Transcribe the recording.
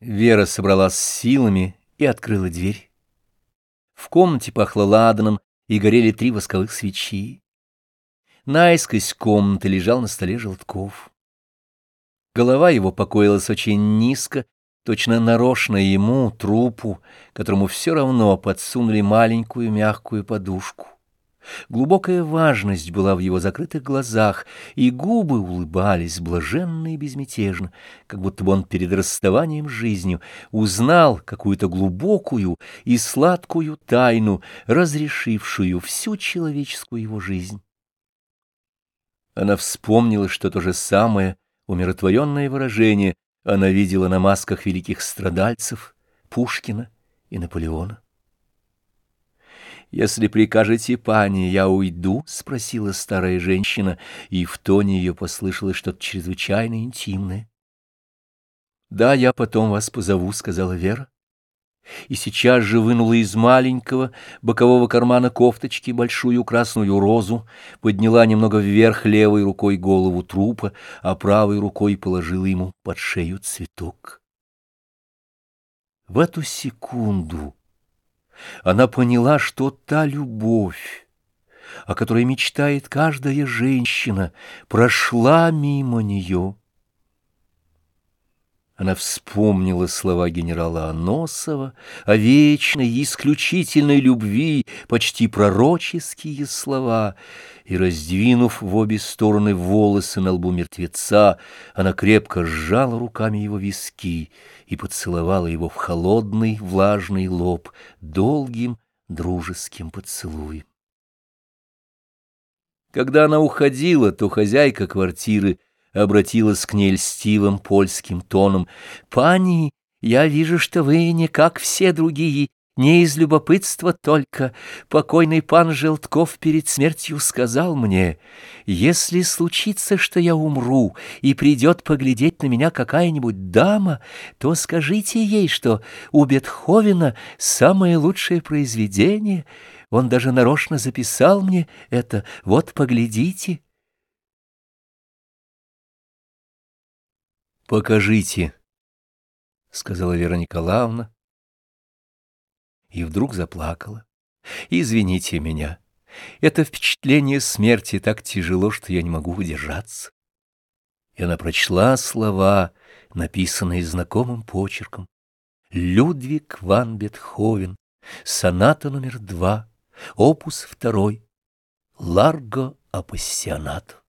Вера собралась силами и открыла дверь. В комнате пахло ладаном, и горели три восковых свечи. Наискось комнаты лежал на столе Желтков. Голова его покоилась очень низко, точно нарочно ему, трупу, которому все равно подсунули маленькую мягкую подушку. Глубокая важность была в его закрытых глазах, и губы улыбались блаженно и безмятежно, как будто бы он перед расставанием с жизнью узнал какую-то глубокую и сладкую тайну, разрешившую всю человеческую его жизнь. Она вспомнила, что то же самое умиротворенное выражение она видела на масках великих страдальцев Пушкина и Наполеона. «Если прикажете, пани, я уйду?» — спросила старая женщина, и в тоне ее послышалось что-то чрезвычайно интимное. «Да, я потом вас позову», — сказала Вера. И сейчас же вынула из маленького бокового кармана кофточки большую красную розу, подняла немного вверх левой рукой голову трупа, а правой рукой положила ему под шею цветок. В эту секунду она поняла, что та любовь, о которой мечтает каждая женщина, прошла мимо нее. Она вспомнила слова генерала Аносова о вечной исключительной любви, почти пророческие слова, и, раздвинув в обе стороны волосы на лбу мертвеца, она крепко сжала руками его виски и поцеловала его в холодный влажный лоб долгим дружеским поцелуем. Когда она уходила, то хозяйка квартиры — обратилась к ней льстивым польским тоном. «Пани, я вижу, что вы не как все другие, не из любопытства только. Покойный пан Желтков перед смертью сказал мне, если случится, что я умру, и придет поглядеть на меня какая-нибудь дама, то скажите ей, что у Бетховена самое лучшее произведение. Он даже нарочно записал мне это. Вот, поглядите». «Покажите», — сказала Вера Николаевна, и вдруг заплакала. «Извините меня, это впечатление смерти так тяжело, что я не могу удержаться». И она прочла слова, написанные знакомым почерком. Людвиг ван Бетховен, соната номер два, опус второй, Ларго апассионато.